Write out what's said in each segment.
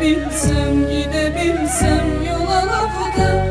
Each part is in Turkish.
gidebilsem gidebilsem yola lafı da.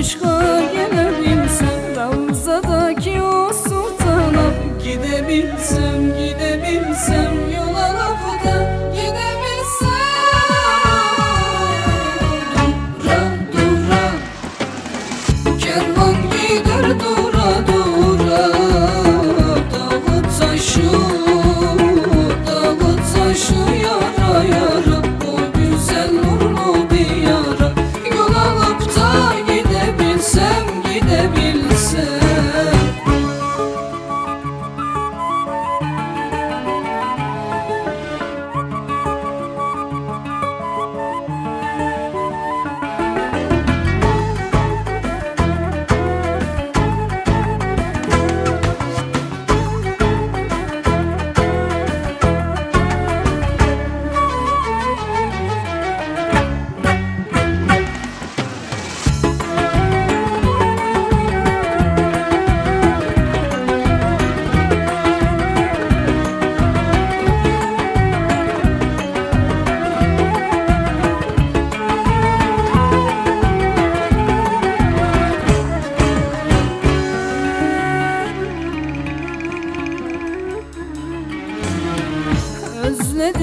aşkım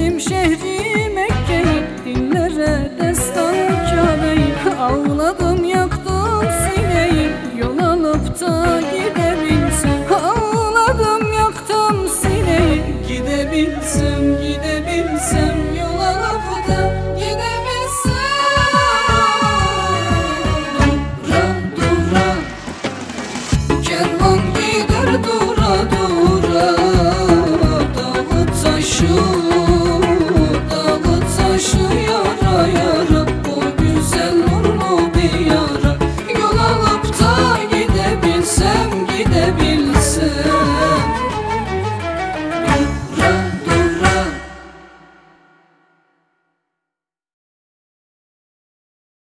Benim şehri Mekke Dillere destan Kabe'yi Ağladım yaktım sineyi Yol alıp da